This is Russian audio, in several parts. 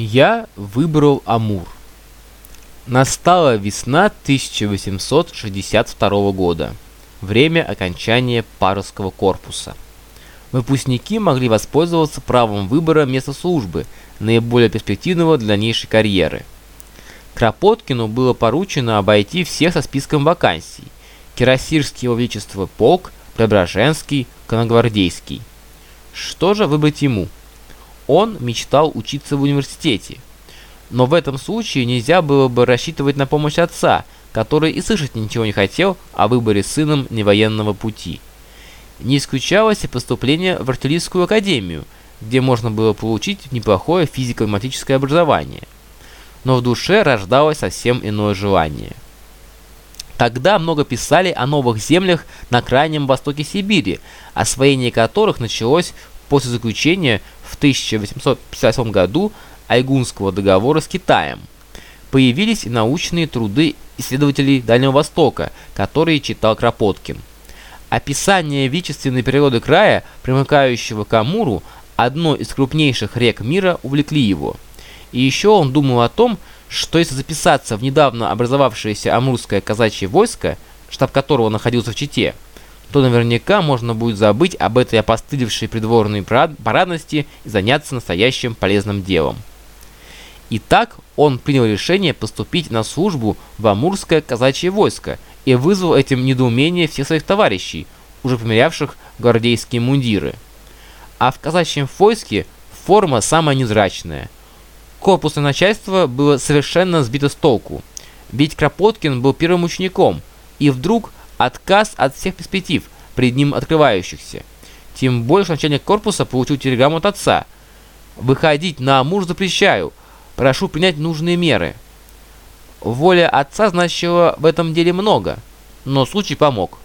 Я выбрал Амур. Настала весна 1862 года, время окончания Парусского корпуса. Выпускники могли воспользоваться правом выбора места службы, наиболее перспективного для дальнейшей карьеры. Кропоткину было поручено обойти всех со списком вакансий. Кирасирский его величество полк, Преображенский, Коногвардейский. Что же выбрать ему? Он мечтал учиться в университете. Но в этом случае нельзя было бы рассчитывать на помощь отца, который и слышать ничего не хотел о выборе сыном невоенного пути. Не исключалось и поступление в артиллерийскую академию, где можно было получить неплохое физико-математическое образование. Но в душе рождалось совсем иное желание. Тогда много писали о новых землях на крайнем востоке Сибири, освоение которых началось после заключения в 1858 году Айгунского договора с Китаем. Появились и научные труды исследователей Дальнего Востока, которые читал Кропоткин. Описание величественной природы края, примыкающего к Амуру, одной из крупнейших рек мира, увлекли его. И еще он думал о том, что если записаться в недавно образовавшееся Амурское казачье войско, штаб которого находился в Чите, то наверняка можно будет забыть об этой опостылевшей придворной парадности и заняться настоящим полезным делом. Итак, он принял решение поступить на службу в Амурское казачье войско и вызвал этим недоумение всех своих товарищей, уже померявших гвардейские мундиры. А в казачьем войске форма самая незрачная. Корпусное начальство было совершенно сбито с толку, ведь Кропоткин был первым учеником, и вдруг отказ от всех перспектив, пред ним открывающихся. Тем больше начальник корпуса получил телеграмму от отца. «Выходить на Амур запрещаю. Прошу принять нужные меры». Воля отца значила в этом деле много, но случай помог.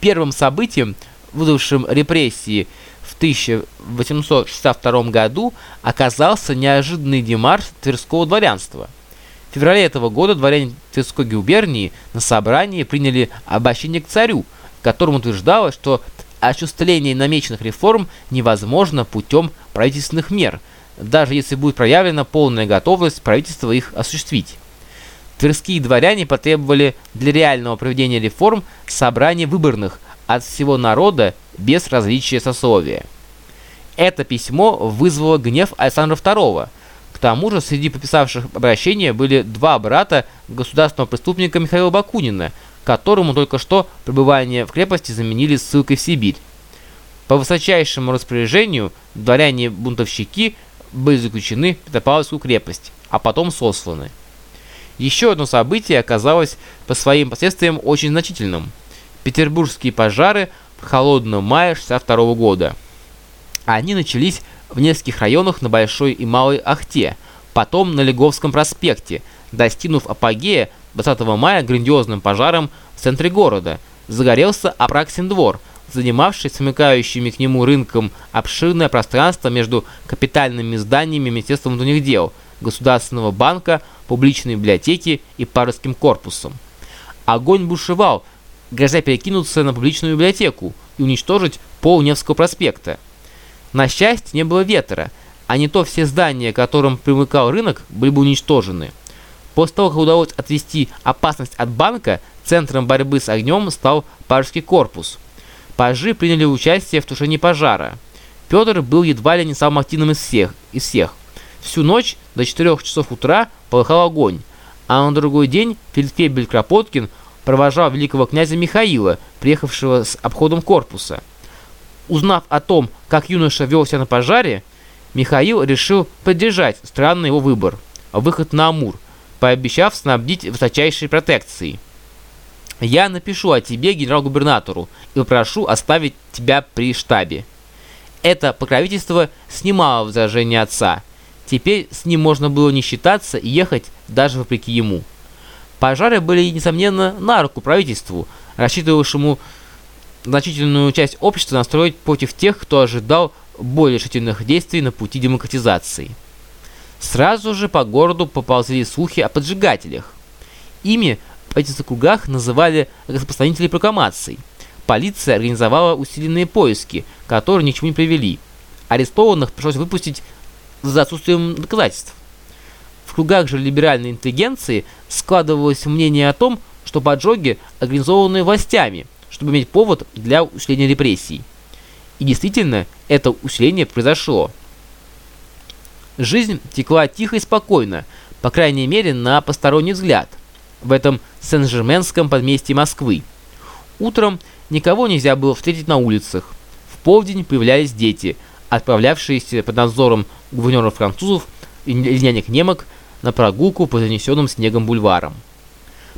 Первым событием, вызвавшим репрессии в 1862 году, оказался неожиданный демарш Тверского дворянства – феврале этого года дворяне Тверской губернии на собрании приняли обращение к царю, в котором утверждалось, что осуществление намеченных реформ невозможно путем правительственных мер, даже если будет проявлена полная готовность правительства их осуществить. Тверские дворяне потребовали для реального проведения реформ собрания выборных от всего народа без различия сословия. Это письмо вызвало гнев Александра II, к тому же среди подписавших обращение были два брата государственного преступника Михаила Бакунина, которому только что пребывание в крепости заменили ссылкой в Сибирь. По высочайшему распоряжению дворяне-бунтовщики были заключены в Петропавловскую крепость, а потом сосланы. Еще одно событие оказалось по своим последствиям очень значительным. Петербургские пожары в холодном мае 62 года. Они начались в нескольких районах на Большой и Малой Ахте, потом на Леговском проспекте, достигнув апогея 20 мая грандиозным пожаром в центре города. Загорелся Апраксин двор, занимавший смыкающими к нему рынком обширное пространство между капитальными зданиями Министерства внутренних дел, Государственного банка, публичной библиотеки и Парусским корпусом. Огонь бушевал, грозя перекинуться на публичную библиотеку и уничтожить пол Невского проспекта. На счастье, не было ветра, а не то все здания, к которым примыкал рынок, были бы уничтожены. После того, как удалось отвести опасность от банка, центром борьбы с огнем стал Пажский корпус. Пажи приняли участие в тушении пожара. Петр был едва ли не самым активным из всех. Из всех. Всю ночь до 4 часов утра полыхал огонь, а на другой день фельдфебель Кропоткин провожал великого князя Михаила, приехавшего с обходом корпуса. Узнав о том, как юноша вел себя на пожаре, Михаил решил поддержать странный его выбор – выход на Амур, пообещав снабдить высочайшей протекцией. «Я напишу о тебе генерал-губернатору и попрошу оставить тебя при штабе». Это покровительство снимало возражение отца. Теперь с ним можно было не считаться и ехать даже вопреки ему. Пожары были, несомненно, на руку правительству, рассчитывавшему значительную часть общества настроить против тех, кто ожидал более решительных действий на пути демократизации. Сразу же по городу поползли слухи о поджигателях. Ими в этих кругах называли распространителей прокламаций. Полиция организовала усиленные поиски, которые ни не привели. Арестованных пришлось выпустить за отсутствием доказательств. В кругах же либеральной интеллигенции складывалось мнение о том, что поджоги организованы властями, чтобы иметь повод для усиления репрессий. И действительно, это усиление произошло. Жизнь текла тихо и спокойно, по крайней мере на посторонний взгляд, в этом Сен-Жерменском подместье Москвы. Утром никого нельзя было встретить на улицах. В полдень появлялись дети, отправлявшиеся под надзором гувернеров французов и нянек немок на прогулку по занесенным снегом бульварам.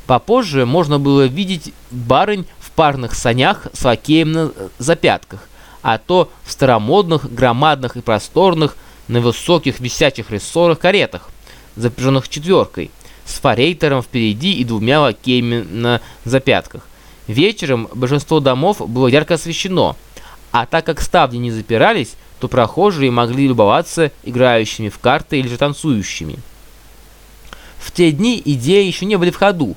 Попозже можно было видеть барынь парных санях с лакеем на запятках, а то в старомодных, громадных и просторных, на высоких висячих рессорах каретах, запряженных четверкой, с форейтером впереди и двумя лакеями на запятках. Вечером большинство домов было ярко освещено, а так как ставни не запирались, то прохожие могли любоваться играющими в карты или же танцующими. В те дни идеи еще не были в ходу.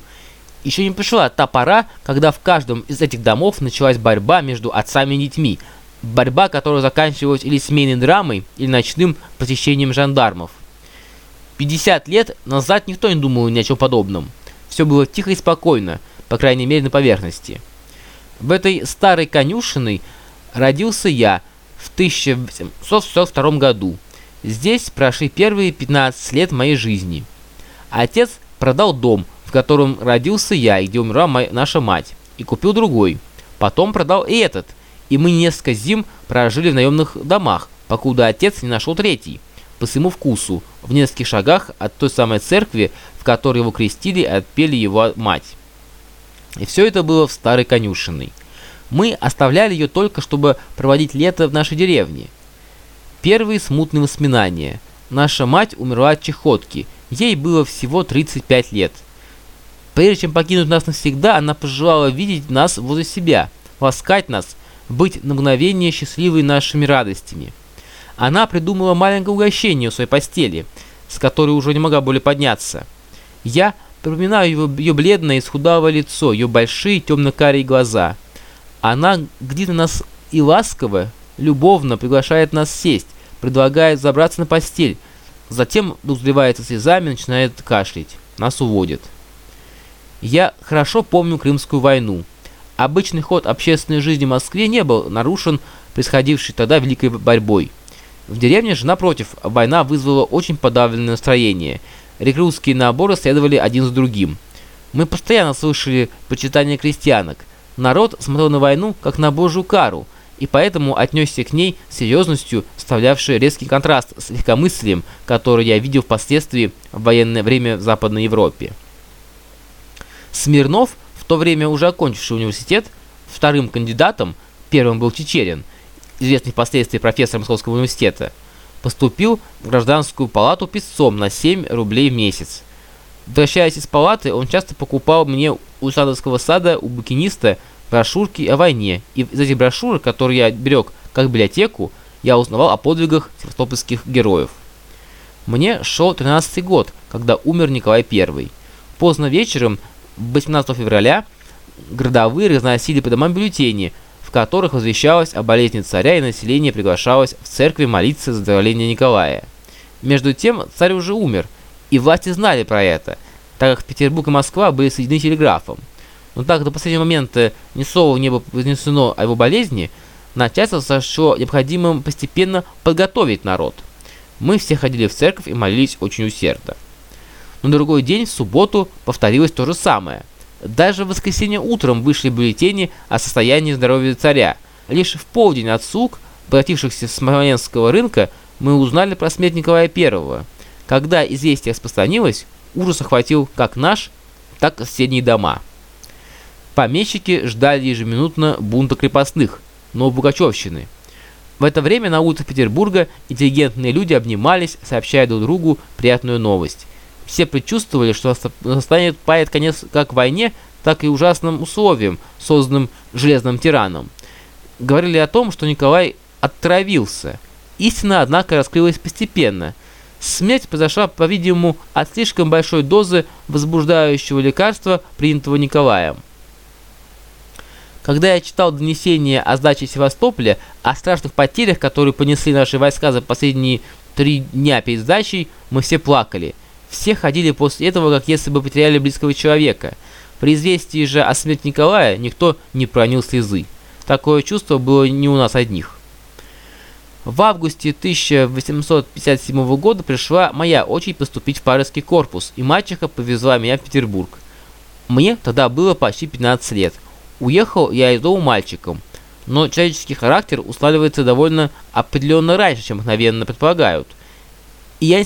Еще не пришла та пора, когда в каждом из этих домов началась борьба между отцами и детьми. Борьба, которая заканчивалась или семейной драмой, или ночным посещением жандармов. 50 лет назад никто не думал ни о чем подобном. Все было тихо и спокойно, по крайней мере на поверхности. В этой старой конюшиной родился я в 1842 году. Здесь прошли первые 15 лет моей жизни. Отец продал дом, в котором родился я и где умерла моя, наша мать, и купил другой. Потом продал и этот, и мы несколько зим прожили в наемных домах, покуда отец не нашел третий, по своему вкусу, в нескольких шагах от той самой церкви, в которой его крестили и отпели его мать. И все это было в старой конюшенной. Мы оставляли ее только, чтобы проводить лето в нашей деревне. Первые смутные воспоминания. Наша мать умерла от чехотки, ей было всего 35 лет. Прежде чем покинуть нас навсегда, она пожелала видеть нас возле себя, ласкать нас, быть на мгновение счастливой нашими радостями. Она придумала маленькое угощение у своей постели, с которой уже не могла более подняться. Я припоминаю ее, ее бледное и схудавое лицо, ее большие темно-карие глаза. Она где-то нас и ласково, любовно приглашает нас сесть, предлагает забраться на постель, затем взливается слезами и начинает кашлять. Нас уводят. Я хорошо помню Крымскую войну. Обычный ход общественной жизни в Москве не был нарушен происходившей тогда великой борьбой. В деревне же, напротив, война вызвала очень подавленное настроение. Рекрутские наборы следовали один за другим. Мы постоянно слышали почитание крестьянок. Народ смотрел на войну как на божью кару, и поэтому отнесся к ней серьезностью, вставлявшей резкий контраст с легкомыслием, который я видел впоследствии в военное время в Западной Европе. Смирнов, в то время уже окончивший университет, вторым кандидатом, первым был Чечерин, известный впоследствии профессор Московского университета, поступил в гражданскую палату писцом на 7 рублей в месяц. Возвращаясь из палаты, он часто покупал мне у садовского сада у букиниста брошюрки о войне, и из этих брошюр, которые я берег как библиотеку, я узнавал о подвигах севастопольских героев. Мне шел 13 год, когда умер Николай I. Поздно вечером 18 февраля городовые разносили по домам бюллетени, в которых возвещалось о болезни царя и население приглашалось в церкви молиться за здравление Николая. Между тем царь уже умер, и власти знали про это, так как Петербург и Москва были соединены телеграфом. Но так до последнего момента ни слова не было произнесено о его болезни, начальство сошло необходимым постепенно подготовить народ. Мы все ходили в церковь и молились очень усердно. На другой день, в субботу, повторилось то же самое. Даже в воскресенье утром вышли бюллетени о состоянии здоровья царя. Лишь в полдень от слуг, обратившихся с Смоленского рынка, мы узнали про смерть Николая I. Когда известие распространилось, ужас охватил как наш, так и соседние дома. Помещики ждали ежеминутно бунта крепостных, но Пугачевщины. В это время на улицах Петербурга интеллигентные люди обнимались, сообщая друг другу приятную новость. Все предчувствовали, что настанет пает конец как войне, так и ужасным условиям, созданным железным тираном. Говорили о том, что Николай отравился. Истина, однако, раскрылась постепенно. Смерть произошла, по-видимому, от слишком большой дозы возбуждающего лекарства, принятого Николаем. Когда я читал донесение о сдаче Севастополя, о страшных потерях, которые понесли наши войска за последние Три дня перед сдачей мы все плакали. Все ходили после этого, как если бы потеряли близкого человека. При известии же о смерти Николая никто не пронил слезы. Такое чувство было не у нас одних. В августе 1857 года пришла моя очередь поступить в Парижский корпус, и мачеха повезла меня в Петербург. Мне тогда было почти 15 лет. Уехал я из дома мальчиком, но человеческий характер устраивается довольно определенно раньше, чем мгновенно предполагают. И я не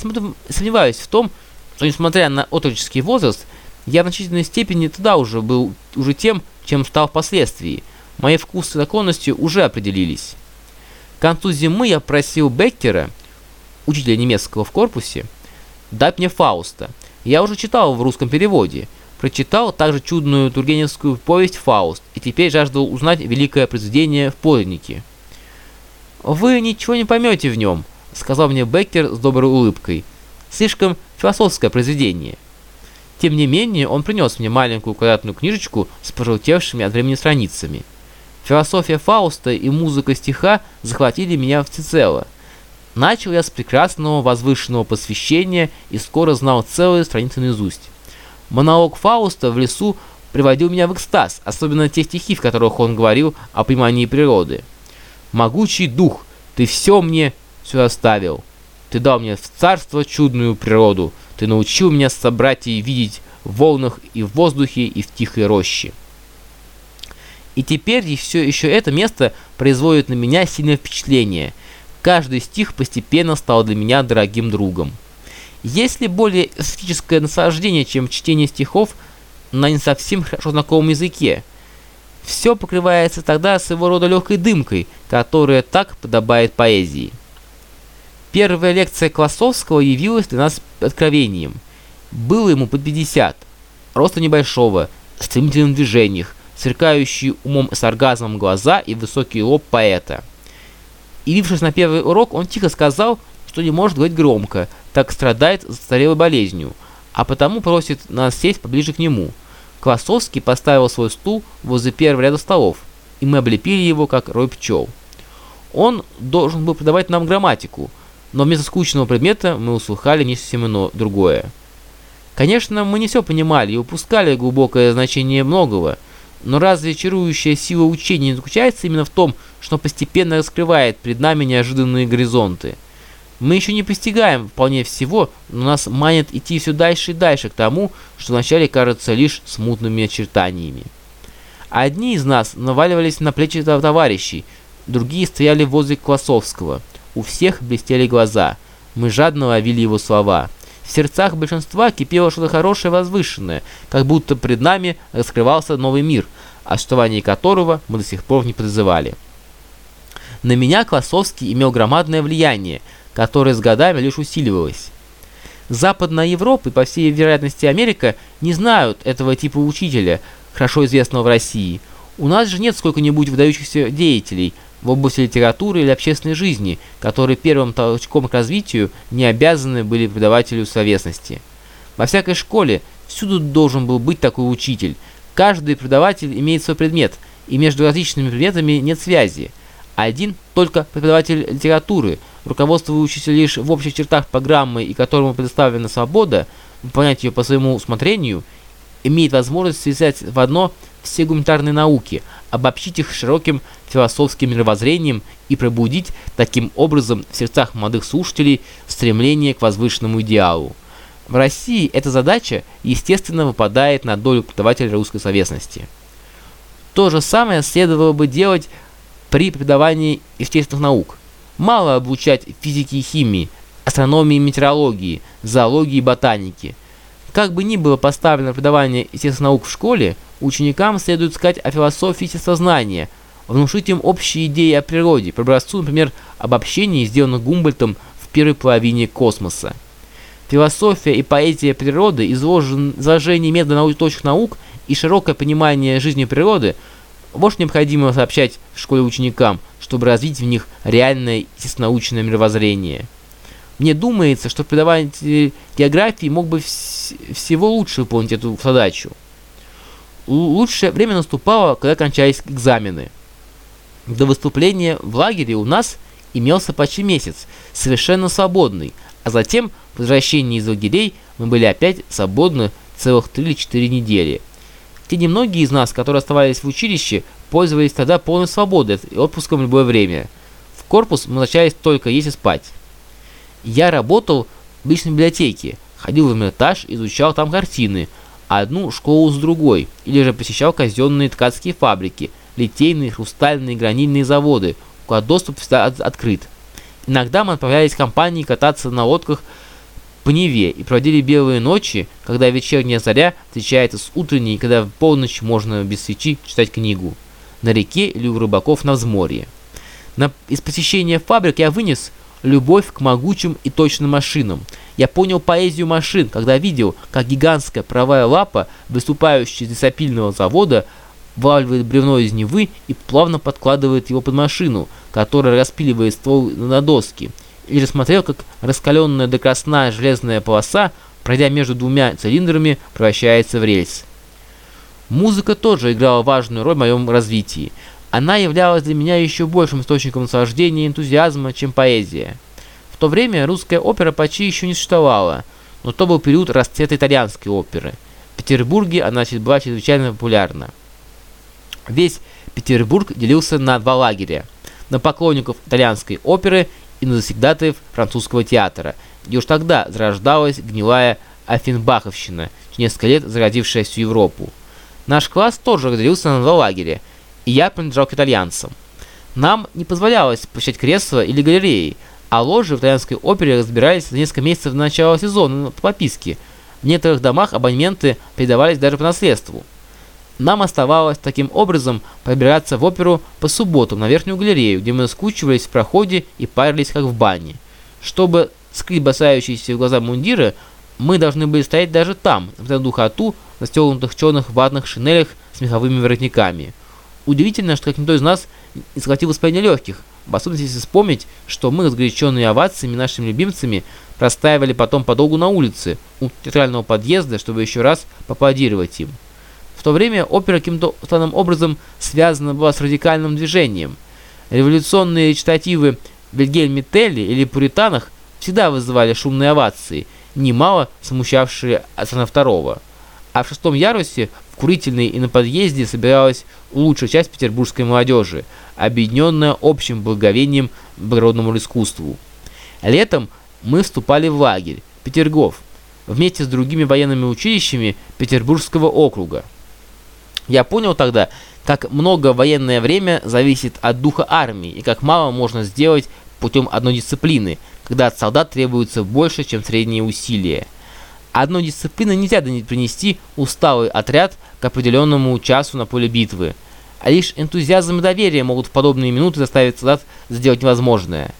сомневаюсь в том, что несмотря на отроческий возраст, я в значительной степени тогда уже был уже тем, чем стал впоследствии. Мои вкусы и наклонности уже определились. К концу зимы я просил Беккера, учителя немецкого в корпусе, дать мне Фауста. Я уже читал в русском переводе. Прочитал также чудную тургеневскую повесть «Фауст» и теперь жаждал узнать великое произведение в подлиннике. «Вы ничего не поймете в нем», — сказал мне Беккер с доброй улыбкой. «Слишком философское произведение». Тем не менее, он принес мне маленькую квадратную книжечку с пожелтевшими от времени страницами. Философия Фауста и музыка стиха захватили меня всецело. Начал я с прекрасного возвышенного посвящения и скоро знал целые страницы наизусть. Монолог Фауста в лесу приводил меня в экстаз, особенно те стихи, в которых он говорил о понимании природы. «Могучий дух, ты все мне все оставил. Ты дал мне царство чудную природу. Ты научил меня собрать и видеть в волнах и в воздухе, и в тихой роще». И теперь и все еще это место производит на меня сильное впечатление. Каждый стих постепенно стал для меня дорогим другом. Есть ли более эстетическое наслаждение, чем чтение стихов на не совсем хорошо знакомом языке? Все покрывается тогда своего рода легкой дымкой, которая так подобает поэзии. Первая лекция Классовского явилась для нас откровением. Было ему под 50, роста небольшого, стремительных движениях, сверкающие умом с оргазмом глаза и высокий лоб поэта. Явившись на первый урок, он тихо сказал, что не может говорить громко, так страдает застарелой болезнью, а потому просит нас сесть поближе к нему. Классовский поставил свой стул возле первого ряда столов, и мы облепили его, как рой пчел. Он должен был преподавать нам грамматику, но вместо скучного предмета мы услыхали не совсем ино другое. Конечно, мы не все понимали и упускали глубокое значение многого, но разве чарующая сила учения не заключается именно в том, что постепенно раскрывает перед нами неожиданные горизонты? Мы еще не постигаем вполне всего, но нас манит идти все дальше и дальше к тому, что вначале кажется лишь смутными очертаниями. Одни из нас наваливались на плечи товарищей, другие стояли возле Классовского. У всех блестели глаза. Мы жадно ловили его слова – в сердцах большинства кипело что-то хорошее возвышенное, как будто пред нами раскрывался новый мир, о которого мы до сих пор не подозревали. На меня Классовский имел громадное влияние, которое с годами лишь усиливалось. Западная Европа и, по всей вероятности, Америка не знают этого типа учителя, хорошо известного в России. У нас же нет сколько-нибудь выдающихся деятелей – в области литературы или общественной жизни, которые первым толчком к развитию не обязаны были преподавателю словесности. Во всякой школе всюду должен был быть такой учитель. Каждый преподаватель имеет свой предмет, и между различными предметами нет связи. Один только преподаватель литературы, руководствующийся лишь в общих чертах программы и которому предоставлена свобода выполнять ее по своему усмотрению, имеет возможность связать в одно все гуманитарные науки, обобщить их широким философским мировоззрением и пробудить таким образом в сердцах молодых слушателей стремление к возвышенному идеалу. В России эта задача, естественно, выпадает на долю преподавателя русской словесности. То же самое следовало бы делать при преподавании естественных наук. Мало обучать физике и химии, астрономии и метеорологии, зоологии и ботаники. Как бы ни было поставлено преподавание естественных в школе, ученикам следует сказать о философии естествознания – внушить им общие идеи о природе, по образцу, например, обобщений, сделанных Гумбольтом в первой половине космоса. Философия и поэзия природы, изложение метода научных наук и широкое понимание жизни природы – вот необходимо сообщать в школе ученикам, чтобы развить в них реальное естествонаучное мировоззрение. Мне думается, что преподаватель географии мог бы вс всего лучше выполнить эту задачу. Лучшее время наступало, когда кончались экзамены. До выступления в лагере у нас имелся почти месяц, совершенно свободный, а затем, по возвращении из лагерей, мы были опять свободны целых 3 или 4 недели. Те немногие из нас, которые оставались в училище, пользовались тогда полной свободой и отпуском в любое время. В корпус мы возвращались только есть и спать. Я работал в личной библиотеке, ходил в Эрмитаж, изучал там картины, одну школу с другой, или же посещал казенные ткацкие фабрики, литейные, хрустальные, гранильные заводы, куда доступ всегда от открыт. Иногда мы отправлялись в компании кататься на лодках по Неве и проводили белые ночи, когда вечерняя заря встречается с утренней, когда в полночь можно без свечи читать книгу. На реке или у рыбаков на взморье. На, из посещения фабрик я вынес любовь к могучим и точным машинам. Я понял поэзию машин, когда видел, как гигантская правая лапа, выступающая из лесопильного завода, вываливает бревно из Невы и плавно подкладывает его под машину, которая распиливает ствол на доски. Или смотрел, как раскаленная до красна железная полоса, пройдя между двумя цилиндрами, превращается в рельс. Музыка тоже играла важную роль в моем развитии. Она являлась для меня еще большим источником наслаждения и энтузиазма, чем поэзия. В то время русская опера почти еще не существовала, но то был период расцвета итальянской оперы. В Петербурге она была чрезвычайно популярна. Весь Петербург делился на два лагеря – на поклонников итальянской оперы и на завсегдатаев французского театра, где уж тогда зарождалась гнилая Афинбаховщина, несколько лет зародившая всю Европу. Наш класс тоже разделился на два лагеря, и я принадлежал к итальянцам. Нам не позволялось посещать кресла или галереи, а ложи в итальянской опере разбирались за несколько месяцев до начала сезона по подписке. В некоторых домах абонементы передавались даже по наследству. Нам оставалось таким образом пробираться в оперу по субботам на верхнюю галерею, где мы скучивались в проходе и парились как в бане. Чтобы скрыть бросающиеся в глаза мундиры, мы должны были стоять даже там, в духоту, на стёгнутых черных ватных шинелях с меховыми воротниками. Удивительно, что как никто из нас не схватил воспаление легких, в особенности если вспомнить, что мы, разгоряченные овациями нашими любимцами, простаивали потом подолгу на улице, у театрального подъезда, чтобы еще раз поаплодировать им то время опера каким-то странным образом связана была с радикальным движением. Революционные речитативы Вильгельме Телли или Пуританах всегда вызывали шумные овации, немало смущавшие Асана II. А в шестом ярусе, в курительной и на подъезде собиралась лучшая часть петербургской молодежи, объединенная общим благовением благородному искусству. Летом мы вступали в лагерь, Петергоф, вместе с другими военными училищами Петербургского округа. Я понял тогда, как много военное время зависит от духа армии и как мало можно сделать путем одной дисциплины, когда от солдат требуется больше, чем средние усилия. Одной дисциплины нельзя принести усталый отряд к определенному часу на поле битвы, а лишь энтузиазм и доверие могут в подобные минуты заставить солдат сделать невозможное.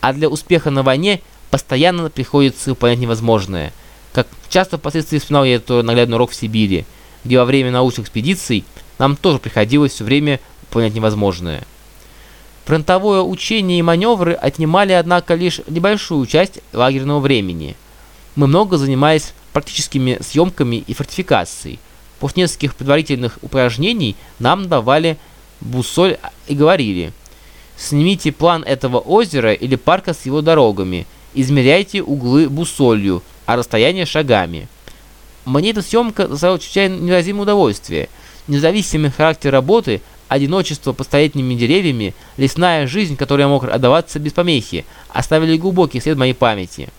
А для успеха на войне постоянно приходится выполнять невозможное. Как часто впоследствии вспоминал я этот наглядный урок в Сибири – где во время научных экспедиций нам тоже приходилось все время понять невозможное. Фронтовое учение и маневры отнимали, однако, лишь небольшую часть лагерного времени. Мы много занимались практическими съемками и фортификацией. После нескольких предварительных упражнений нам давали бусоль и говорили «Снимите план этого озера или парка с его дорогами, измеряйте углы бусолью, а расстояние шагами». Мне эта съемка доставила чрезвычайно невыразимое удовольствие. Независимый характер работы, одиночество под столетними деревьями, лесная жизнь, которой я мог отдаваться без помехи, оставили глубокий след в моей памяти.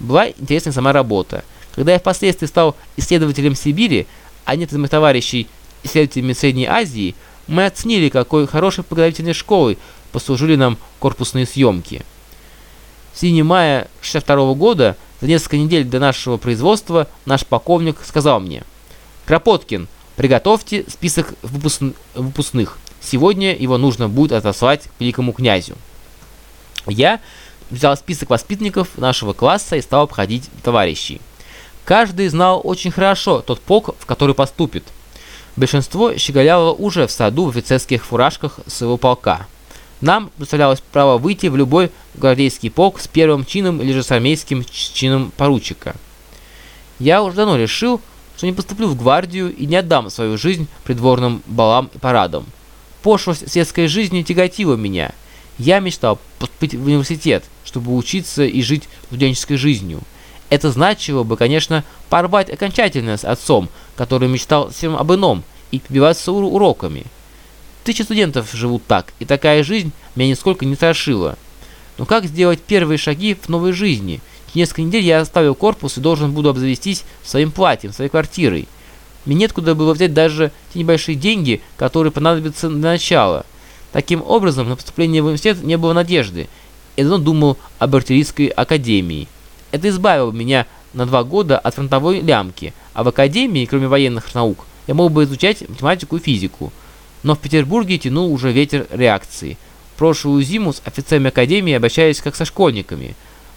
Была интересная сама работа. Когда я впоследствии стал исследователем Сибири, а нет из моих товарищей исследователями Средней Азии, мы оценили, какой хорошей подготовительной школой послужили нам корпусные съемки. В середине мая 62 года за несколько недель до нашего производства наш полковник сказал мне, «Кропоткин, приготовьте список выпуск... выпускных. Сегодня его нужно будет отослать великому князю». Я взял список воспитанников нашего класса и стал обходить товарищей. Каждый знал очень хорошо тот полк, в который поступит. Большинство щеголяло уже в саду в офицерских фуражках своего полка. Нам представлялось право выйти в любой гвардейский полк с первым чином или же с армейским чином поручика. Я уже давно решил, что не поступлю в гвардию и не отдам свою жизнь придворным балам и парадам. Пошлость светской жизни тяготила меня. Я мечтал поступить в университет, чтобы учиться и жить студенческой жизнью. Это значило бы, конечно, порвать окончательно с отцом, который мечтал всем об ином, и побиваться уроками. Тысячи студентов живут так, и такая жизнь меня нисколько не страшила. Но как сделать первые шаги в новой жизни? Через несколько недель я оставил корпус и должен буду обзавестись своим платьем, своей квартирой. Мне нет куда было взять даже те небольшие деньги, которые понадобятся для начала. Таким образом, на поступление в университет не было надежды. Я давно думал об артиллерийской академии. Это избавило меня на два года от фронтовой лямки, а в академии, кроме военных наук, я мог бы изучать математику и физику. Но в Петербурге тянул уже ветер реакции. Прошлую зиму с офицерами академии обращались как со школьниками.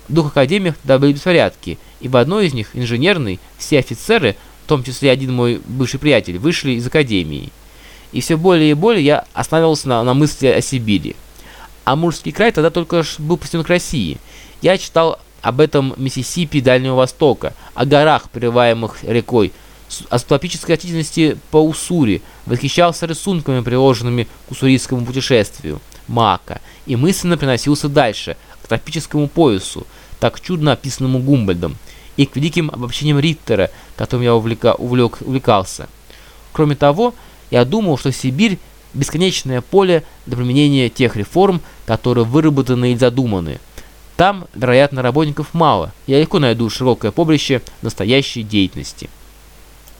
В двух академиях тогда были беспорядки, и в одной из них, инженерной, все офицеры – в том числе один мой бывший приятель, вышли из академии. И все более и более я останавливался на, на мысли о Сибири. Амурский край тогда только был присоединен к России. Я читал об этом Миссисипи Дальнего Востока, о горах, прерываемых рекой, о тропической растительности по Уссури, восхищался рисунками, приложенными к уссурийскому путешествию, Мака, и мысленно приносился дальше, к тропическому поясу, так чудно описанному Гумбольдом, и к великим обобщениям Риттера, которым я увлека, увлек, увлекался. Кроме того, я думал, что Сибирь – бесконечное поле для применения тех реформ, которые выработаны или задуманы. Там, вероятно, работников мало, я легко найду широкое побрище настоящей деятельности.